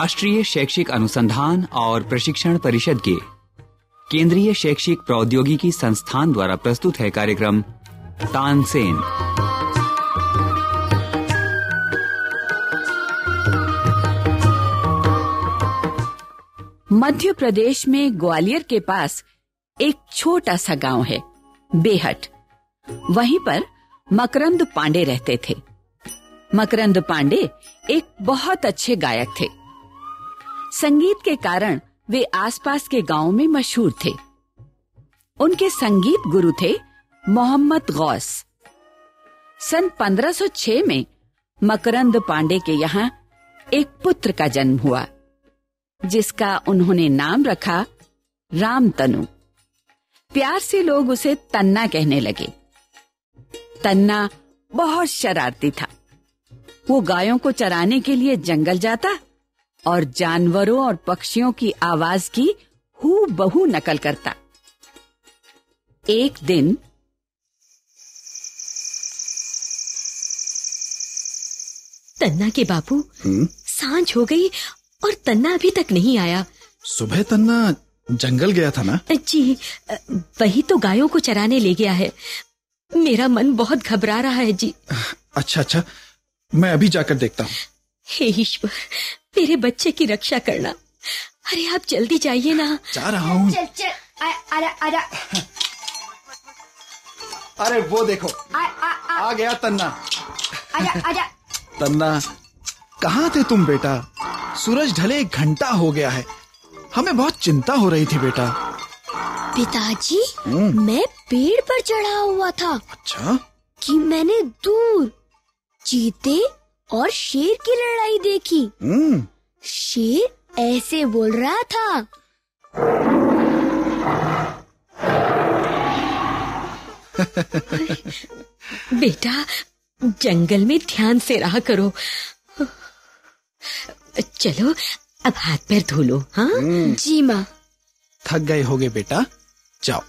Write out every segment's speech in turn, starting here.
राष्ट्रीय शैक्षिक अनुसंधान और प्रशिक्षण परिषद के केंद्रीय शैक्षिक प्रौद्योगिकी संस्थान द्वारा प्रस्तुत है कार्यक्रम तानसेन। मध्य प्रदेश में ग्वालियर के पास एक छोटा सा गाँव है, बेहट। वहीं पर मकरंद पांडे रहते थे। मकरंद पांडे एक बहुत अच्छे गायक थे। संगीत के कारण वे आसपास के गाँवों में मशहूर थे। उनके संगीत गुरु थे मोहम्मद गौस। सन 1506 में मकरंद पांडे के यहाँ एक पुत्र का जन्म हुआ, जिसका उन्होंने नाम रखा राम तनु प्यार से लोग उसे तन्ना कहने लगे। तन्ना बहुत शरारती था। वो गायों को चराने के लिए जंगल जाता और जानवरों और पक्षियों की आवाज़ की हु बहु नकल करता। एक दिन तन्ना के बापू हम्म? साँझ हो गई और तन्ना अभी तक नहीं आया। सुबह तन्ना जंगल गया था ना? जी वही तो गायों को चराने ले गया है। मेरा मन बहुत घबरा रहा है जी। अच्छा अच्छा मैं अभी जाकर देखता हूँ। हे ईश्वर मेरे बच्चे की रक्षा करना। अरे आप जल्दी जाइए ना। जा रहा हूँ। चल चल आ, आजा आजा अरे वो देखो। आ, आ, आ, आ गया तन्ना। आजा आजा तन्ना कहाँ थे तुम बेटा? सूरज ढले एक घंटा हो गया है। हमें बहुत चिंता हो रही थी बेटा। पिताजी हम्म, मैं पेड़ पर चढ़ा हुआ था। अच्छा। कि मैंने दूर चीते और शेर की लड़ाई देखी। हम्म। शेर ऐसे बोल रहा था। बेटा जंगल में ध्यान से रहा करो। चलो अब हाथ पैर धो लो हाँ? जी माँ। थक गए होगे बेटा। जाओ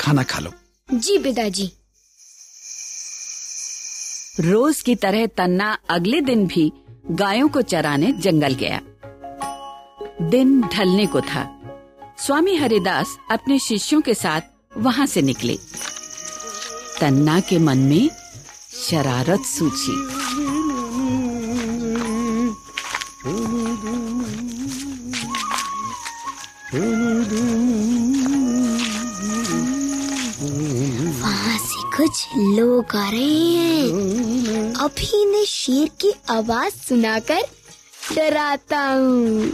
खाना खा लो। जी पिताजी रोज की तरह तन्ना अगले दिन भी गायों को चराने जंगल गया। दिन ढलने को था। स्वामी हरिदास अपने शिष्यों के साथ वहाँ से निकले। तन्ना के मन में शरारत सूझी। वहाँ लोग आ रहे हैं। अभी इन्हें शेर की आवाज़ सुनाकर डराता हूँ।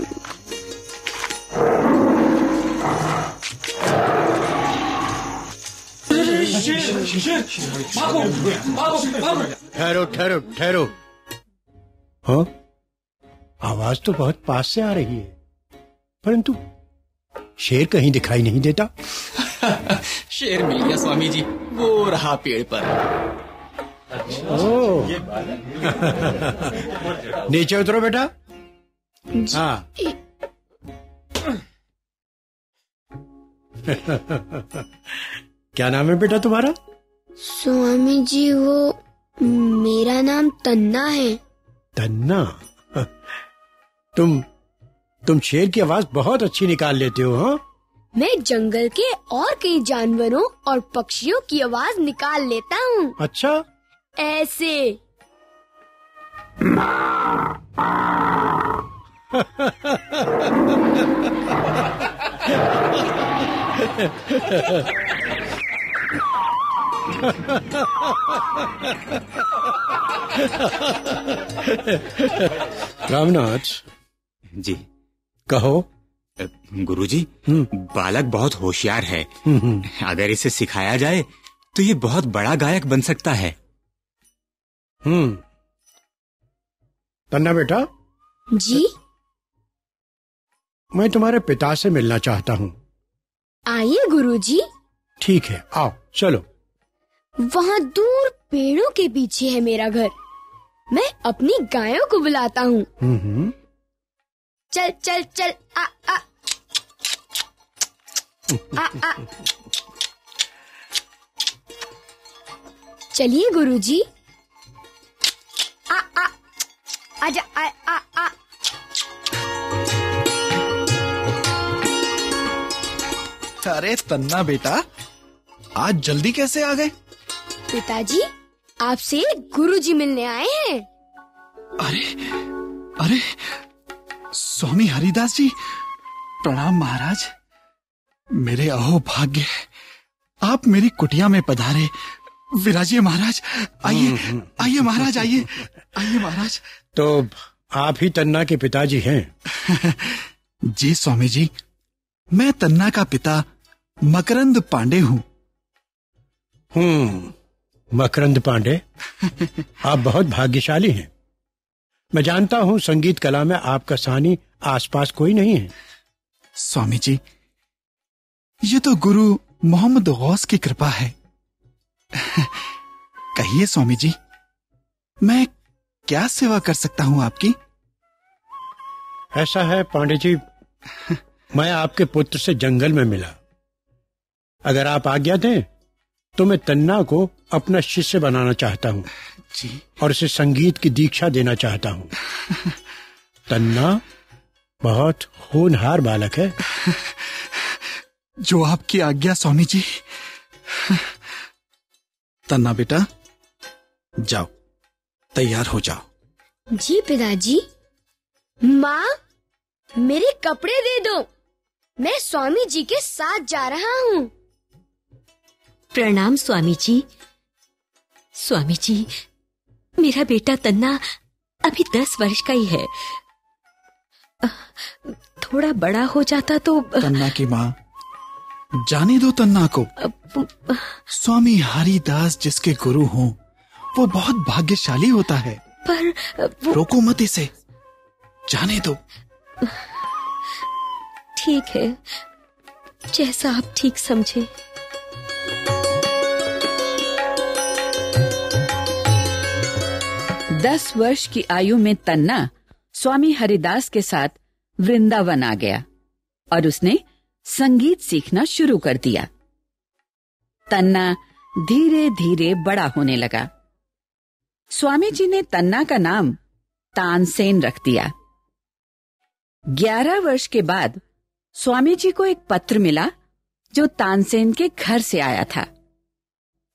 ठहरो ठहरो ठहरो। हाँ? आवाज़ तो बहुत पास से आ रही है, परंतु शेर कहीं दिखाई नहीं देता। शेर मिल गया स्वामी जी वो रहा पेड़ पर। ओ। नीचे उतरो बेटा। हाँ। क्या नाम है बेटा तुम्हारा? स्वामी जी वो मेरा नाम तन्ना है। तन्ना? तुम तुम शेर की आवाज़ बहुत अच्छी निकाल लेते हो हाँ? मैं जंगल के और कई जानवरों और पक्षियों की आवाज़ निकाल लेता हूँ। अच्छा। ऐसे। रामनाथ जी। कहो। गुरुजी हम्म। बालक बहुत होशियार है। हम्म, अगर इसे सिखाया जाए तो ये बहुत बड़ा गायक बन सकता है। हम्म। तन्ना बेटा? जी। मैं तुम्हारे पिता से मिलना चाहता हूँ। आइए गुरुजी। ठीक है आओ चलो। वहाँ दूर पेड़ों के पीछे है मेरा घर। मैं अपनी गायों को बुलाता हूँ। हम्म, हम्म। चल चल चल आ आ। चलिए गुरुजी। आ अरे तन्ना बेटा आज जल्दी कैसे आ गए? पिताजी आपसे गुरुजी मिलने आए हैं। अरे अरे स्वामी हरिदास जी प्रणाम महाराज। मेरे अहो भाग्य आप मेरी कुटिया में पधारे। विराजिए महाराज आइए आइए महाराज आइए आइए महाराज। तो आप ही तन्ना के पिताजी हैं। जी स्वामी जी मैं तन्ना का पिता मकरंद पांडे हूँ। हम्म मकरंद पांडे आप बहुत भाग्यशाली हैं। मैं जानता हूँ संगीत कला में आपका सानी आसपास कोई नहीं है। स्वामी जी ये तो गुरु मोहम्मद गौस की कृपा है। कहिए स्वामी जी मैं क्या सेवा कर सकता हूँ आपकी? ऐसा है पांडे जी मैं आपके पुत्र से जंगल में मिला। अगर आप आज्ञा दें तो मैं तन्ना को अपना शिष्य बनाना चाहता हूँ और उसे संगीत की दीक्षा देना चाहता हूँ। तन्ना बहुत होनहार बालक है। जो आपकी आज्ञा स्वामी जी तन्ना बेटा जाओ। तैयार हो जाओ। जी पिताजी माँ मेरे कपड़े दे दो। मैं स्वामी जी के साथ जा रहा हूँ। प्रणाम स्वामी जी स्वामी जी मेरा बेटा तन्ना अभी दस वर्ष का ही है। थोड़ा बड़ा हो जाता तो तन्ना की माँ जाने दो तन्ना को स्वामी हरिदास जिसके गुरु हों वो बहुत भाग्यशाली होता है। पर वो रोको मत इसे। जाने दो। ठीक है जैसा आप ठीक समझे। दस वर्ष की आयु में तन्ना स्वामी हरिदास के साथ वृंदावन आ गया और उसने संगीत सीखना शुरू कर दिया। तन्ना धीरे धीरे बड़ा होने लगा। स्वामी जी ने तन्ना का नाम तानसेन रख दिया। ग्यारह वर्ष के बाद स्वामी जी को एक पत्र मिला जो तानसेन के घर से आया था।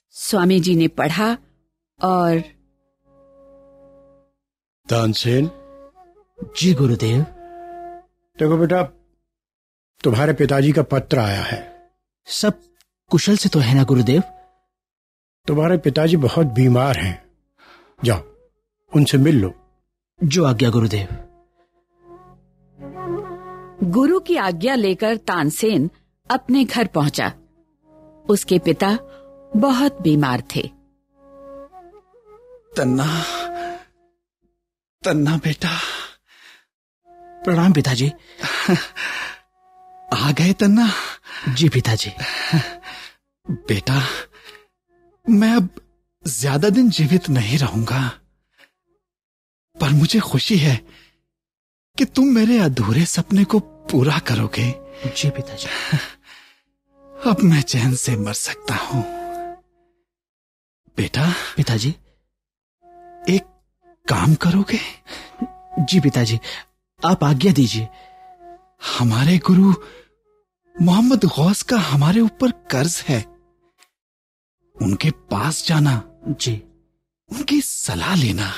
स्वामी जी ने पढ़ा और तानसेन? जी गुरुदेव। देखो बेटा तुम्हारे पिताजी का पत्र आया है। सब कुशल से तो है ना गुरुदेव? तुम्हारे पिताजी बहुत बीमार हैं। जाओ उनसे मिल लो। जो आज्ञा गुरुदेव। गुरु की आज्ञा लेकर तानसेन अपने घर पहुँचा। उसके पिता बहुत बीमार थे। तन्ना तन्ना बेटा। प्रणाम पिताजी। आ गए तन्ना। जी पिताजी। बेटा मैं अब ज़्यादा दिन जीवित नहीं रहूँगा। पर मुझे खुशी है कि तुम मेरे अधूरे सपने को पूरा करोगे। जी पिताजी। अब मैं चैन से मर सकता हूँ। बेटा पिताजी। एक काम करोगे? जी पिताजी आप आज्ञा दीजिए। हमारे गुरु मोहम्मद गौस का हमारे ऊपर कर्ज है। उनके पास जाना। जी। उनकी सलाह लेना।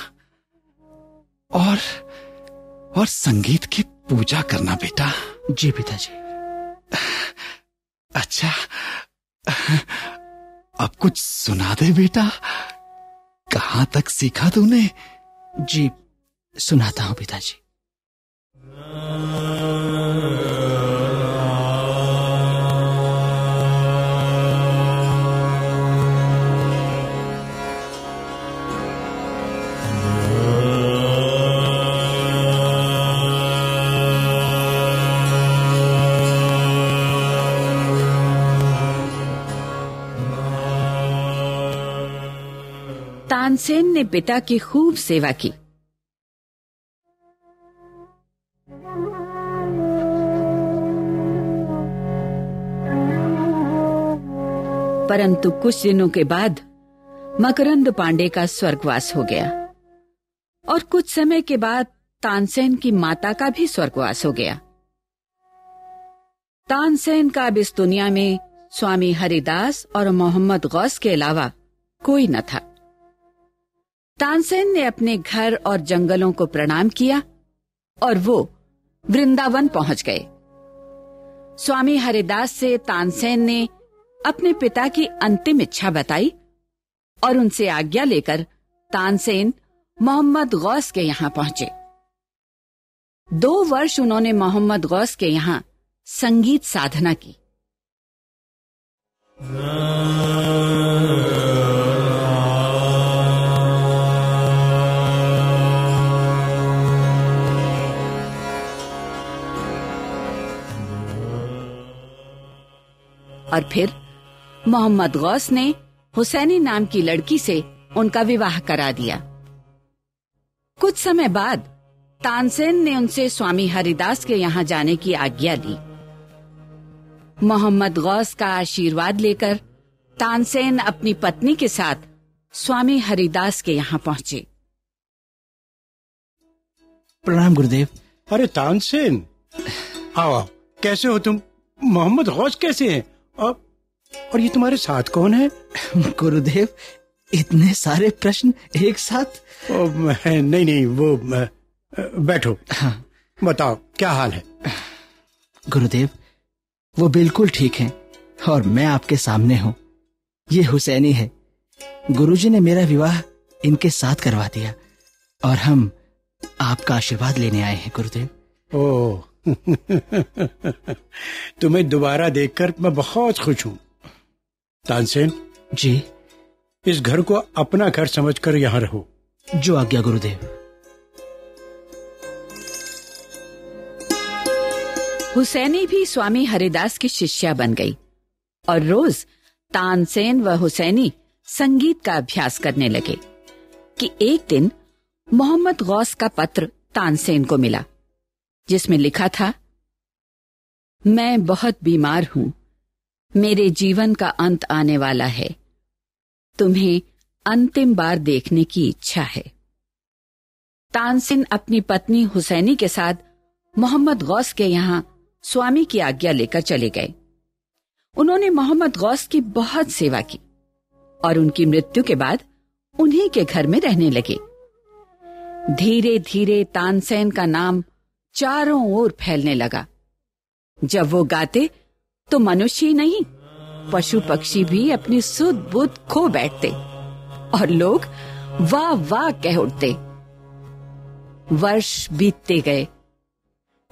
और और संगीत की पूजा करना बेटा। जी पिताजी। अच्छा। अब कुछ सुना दे बेटा। कहाँ तक सीखा तूने? जी सुनाता हूँ पिताजी। तानसेन ने पिता की खूब सेवा की। परंतु कुछ दिनों के बाद मकरंद पांडे का स्वर्गवास हो गया। और कुछ समय के बाद तानसेन की माता का भी स्वर्गवास हो गया। तानसेन का अब इस दुनिया में स्वामी हरिदास और मोहम्मद गौस के अलावा कोई न था। तानसेन ने अपने घर और जंगलों को प्रणाम किया और वो वृंदावन पहुँच गए। स्वामी हरिदास से तानसेन ने अपने पिता की अंतिम इच्छा बताई और उनसे आज्ञा लेकर तानसेन मोहम्मद गौस के यहाँ पहुँचे। दो वर्ष उन्होंने मोहम्मद गौस के यहाँ संगीत साधना की। और फिर मोहम्मद गौस ने हुसैनी नाम की लड़की से उनका विवाह करा दिया। कुछ समय बाद तानसेन ने उनसे स्वामी हरिदास के यहाँ जाने की आज्ञा दी। मोहम्मद गौस का आशीर्वाद लेकर तानसेन अपनी पत्नी के साथ स्वामी हरिदास के यहाँ पहुँचे। प्रणाम गुरुदेव। अरे तानसेन! आओ आओ कैसे हो तुम? मोहम्मद गौस कैसे हैं? और और ये तुम्हारे साथ कौन है? गुरुदेव इतने सारे प्रश्न एक साथ। ओ, नहीं नहीं वो बैठो। हाँ। बताओ क्या हाल है? गुरुदेव वो बिल्कुल ठीक हैं और मैं आपके सामने हूँ। ये हुसैनी है। गुरुजी ने मेरा विवाह इनके साथ करवा दिया और हम आपका आशीर्वाद लेने आए हैं गुरुदेव। ओ तुम्हें दोबारा देखकर मैं बहुत खुश हूँ। तानसेन जी। इस घर को अपना घर समझकर यहाँ रहो। जो आज्ञा गुरुदेव। हुसैनी भी स्वामी हरिदास की शिष्या बन गई और रोज तानसेन व हुसैनी संगीत का अभ्यास करने लगे कि एक दिन मोहम्मद गौस का पत्र तानसेन को मिला। जिसमें लिखा था, मैं बहुत बीमार हूँ। मेरे जीवन का अंत आने वाला है। तुम्हें अंतिम बार देखने की इच्छा है। तानसेन अपनी पत्नी हुसैनी के साथ मोहम्मद गौस के यहाँ स्वामी की आज्ञा लेकर चले गए। उन्होंने मोहम्मद गौस की बहुत सेवा की और उनकी मृत्यु के बाद उन्हीं के घर में रहने लगे। धीरे धीरे तानसेन का नाम चारों ओर फैलने लगा। जब वो गाते तो मनुष्य ही नहीं पशु पक्षी भी अपनी सुध बुद्ध खो बैठते और लोग वाह वाह कह उठते। वर्ष बीतते गए।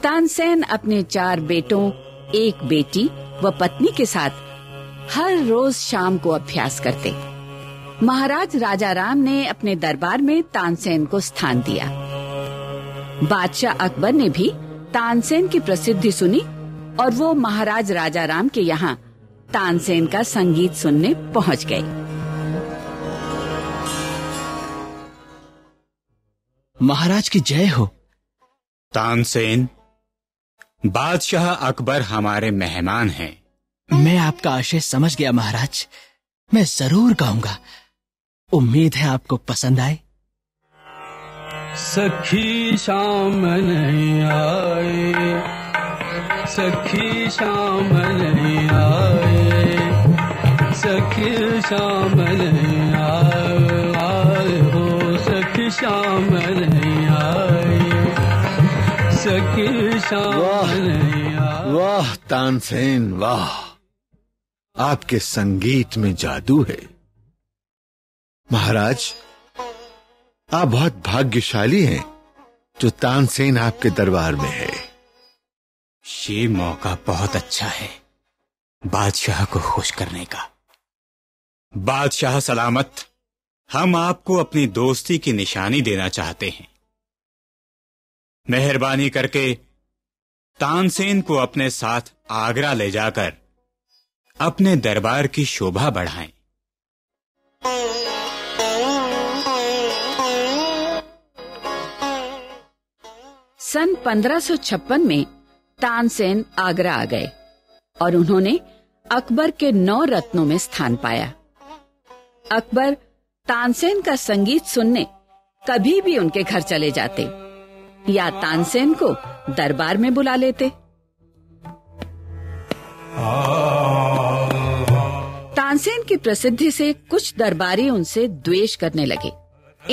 तानसेन अपने चार बेटों, एक बेटी व पत्नी के साथ हर रोज शाम को अभ्यास करते। महाराज राजा राम ने अपने दरबार में तानसेन को स्थान दिया। बादशाह अकबर ने भी तानसेन की प्रसिद्धि सुनी और वो महाराज राजा राम के यहाँ तानसेन का संगीत सुनने पहुँच गए। महाराज की जय हो। तानसेन बादशाह अकबर हमारे मेहमान हैं। मैं आपका आशय समझ गया महाराज। मैं ज़रूर गाऊँगा। उम्मीद है आपको पसंद आए। सखी शाम नहीं आए। सखी शाम नहीं आए। सखी शाम नहीं आए। आए हो सखी शाम नहीं आए। सखी शाम नहीं आए। वाह तानसेन वाह। आपके संगीत में जादू है। महाराज आप बहुत भाग्यशाली हैं जो तानसेन आपके दरबार में है। ये मौका बहुत अच्छा है बादशाह को खुश करने का। बादशाह सलामत हम आपको अपनी दोस्ती की निशानी देना चाहते हैं। मेहरबानी करके तानसेन को अपने साथ आगरा ले जाकर अपने दरबार की शोभा बढ़ाएँ। सन 1556 में तानसेन आगरा आ गए और उन्होंने अकबर के नौ रत्नों में स्थान पाया। अकबर तानसेन का संगीत सुनने कभी भी उनके घर चले जाते, या तानसेन को दरबार में बुला लेते। तानसेन की प्रसिद्धि से कुछ दरबारी उनसे द्वेष करने लगे।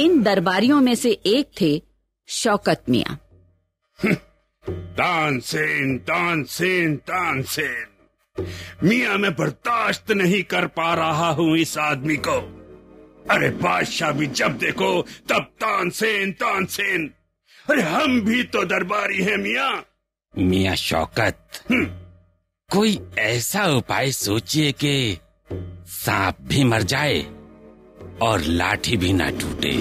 इन दरबारियों में से एक थे शौकत मियाँ। तानसेन तानसेन तानसेन मियाँ मैं बर्दाश्त नहीं कर पा रहा हूँ इस आदमी को। अरे बादशाह भी जब देखो तब तानसेन तानसेन अरे हम भी तो दरबारी हैं मियाँ। मियाँ शौकत कोई ऐसा उपाय सोचिए कि सांप भी मर जाए और लाठी भी ना टूटे।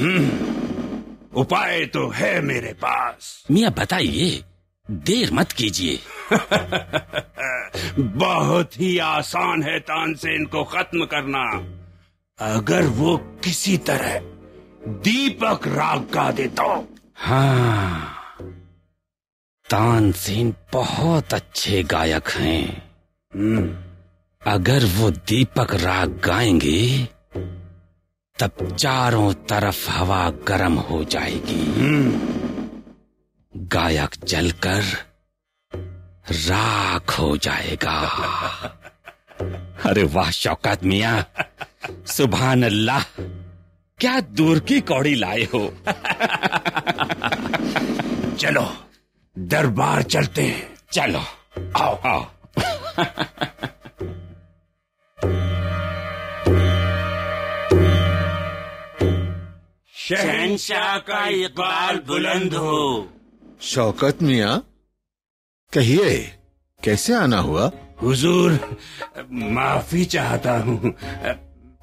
उपाय तो है मेरे पास। मियाँ बताइए देर मत कीजिए। बहुत ही आसान है तानसेन को खत्म करना। अगर वो किसी तरह दीपक राग गा दे तो हाँ तानसेन बहुत अच्छे गायक हैं। हम्म, अगर वो दीपक राग गाएँगे तब चारों तरफ़ हवा गर्म हो जाएगी। गायक जलकर राख हो जाएगा। अरे वाह शौकत मिया। सुभान अल्लाह क्या दूर की कौड़ी लाए हो। चलो दरबार चलते हैं। चलो आओ। आओ। शहनशाह का इकबाल बुलंद हो। शौकत मिया कहिए कैसे आना हुआ? हुजूर माफ़ी चाहता हूँ।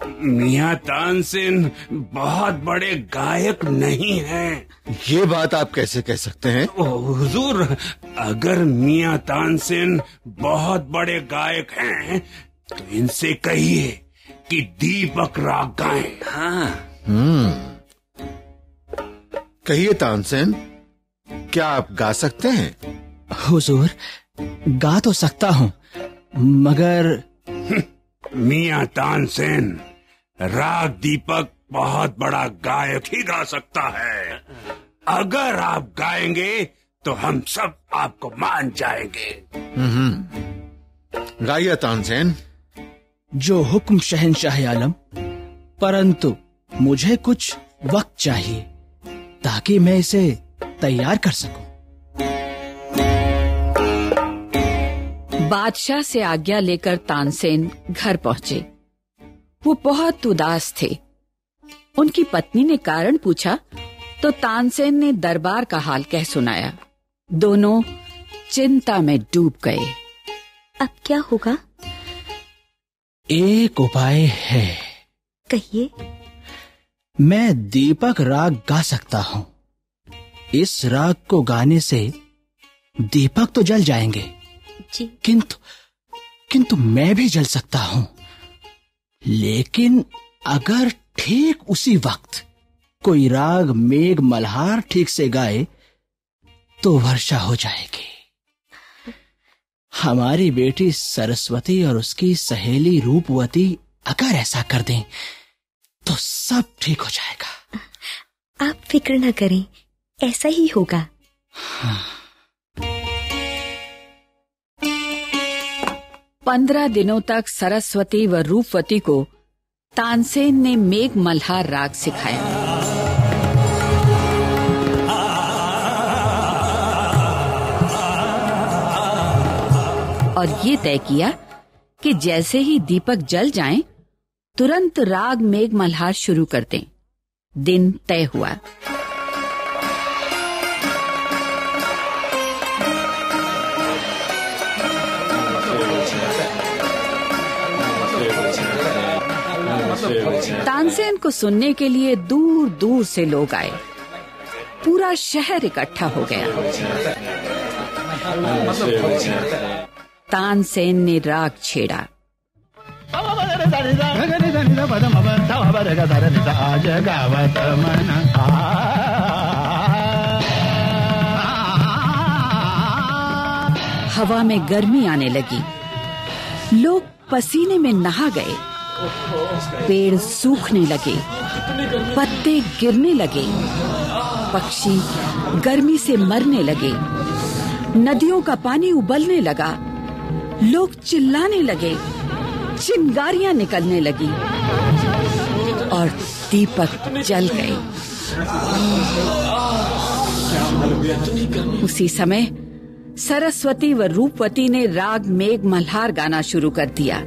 मियाँ तानसेन बहुत बड़े गायक नहीं हैं। ये बात आप कैसे कह सकते हैं? हुजूर अगर मियाँ तानसेन बहुत बड़े गायक हैं तो इनसे कहिए कि दीपक राग गाएँ। हाँ। हम्म। कहिए तानसेन क्या आप गा सकते हैं? हुजूर गा तो सकता हूँ मगर मियाँ तानसेन राग दीपक बहुत बड़ा गायक ही गा सकता है। अगर आप गाएँगे तो हम सब आपको मान जाएँगे। गाइए तानसेन। जो हुक्म शहनशाह आलम परंतु मुझे कुछ वक्त चाहिए। ताकि मैं इसे तैयार कर सकूँ। बादशाह से आज्ञा लेकर तानसेन घर पहुँचे। वो बहुत उदास थे। उनकी पत्नी ने कारण पूछा तो तानसेन ने दरबार का हाल कह सुनाया। दोनों चिंता में डूब गए। अब क्या होगा? एक उपाय है। कहिए। मैं दीपक राग गा सकता हूँ। इस राग को गाने से दीपक तो जल जाएँगे। जी। किंतु किंतु मैं भी जल सकता हूँ। लेकिन अगर ठीक उसी वक्त कोई राग मेघ मल्हार ठीक से गाए तो वर्षा हो जाएगी। हमारी बेटी सरस्वती और उसकी सहेली रूपवती अगर ऐसा कर दें तो सब ठीक हो जाएगा। आप फ़िक्र ना करें ऐसा ही होगा। पंद्रह दिनों तक सरस्वती व रूपवती को तानसेन ने मेघ मल्हार राग सिखाया। और ये तय किया कि जैसे ही दीपक जल जाएँ, तुरंत राग मेघ मल्हार शुरू कर दें। दिन तय हुआ। तानसेन को सुनने के लिए दूर दूर से लोग आए। पूरा शहर इकट्ठा हो गया। तानसेन ने राग छेड़ा। हवा में गर्मी आने लगी। लोग पसीने में नहा गए। पेड़ सूखने लगे। पत्ते गिरने लगे। पक्षी गर्मी से मरने लगे। नदियों का पानी उबलने लगा। लोग चिल्लाने लगे। चिंगारियाँ निकलने लगी और दीपक जल गए उसी समय सरस्वती व रूपवती ने राग मेघ मल्हार गाना शुरू कर दिया।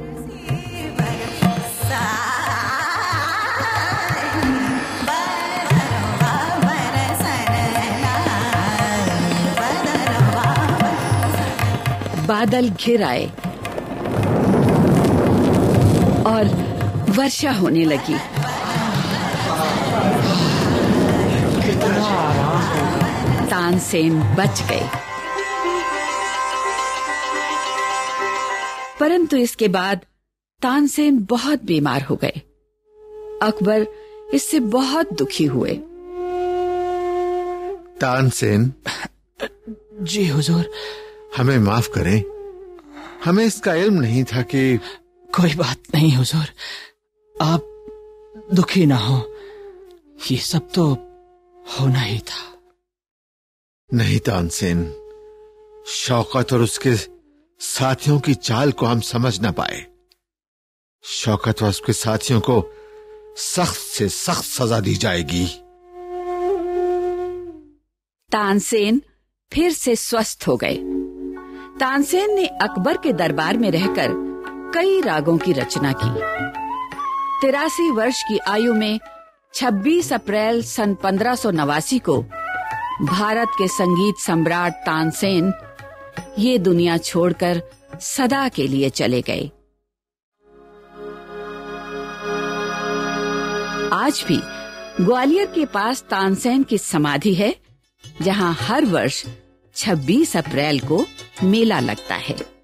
बादल घिर आए। और वर्षा होने लगी। तानसेन बच गए। परंतु इसके बाद तानसेन बहुत बीमार हो गए। अकबर इससे बहुत दुखी हुए। तानसेन जी हुजूर। हमें माफ़ करें। हमें इसका इल्म नहीं था कि कोई बात नहीं हुजूर। आप दुखी ना हो। ये सब तो होना ही था। नहीं तानसेन शौकत और उसके साथियों की चाल को हम समझ ना पाए। शौकत और उसके साथियों को सख्त से सख्त सजा दी जाएगी। तानसेन फिर से स्वस्थ हो गए। तानसेन ने अकबर के दरबार में रहकर कई रागों की रचना की। तिरासी वर्ष की आयु में 26 अप्रैल सन पंद्रह को भारत के संगीत सम्राट तानसेन ये दुनिया छोड़कर सदा के लिए चले गए। आज भी ग्वालियर के पास तानसेन की समाधि है, जहाँ हर वर्ष 26 अप्रैल को मेला लगता है।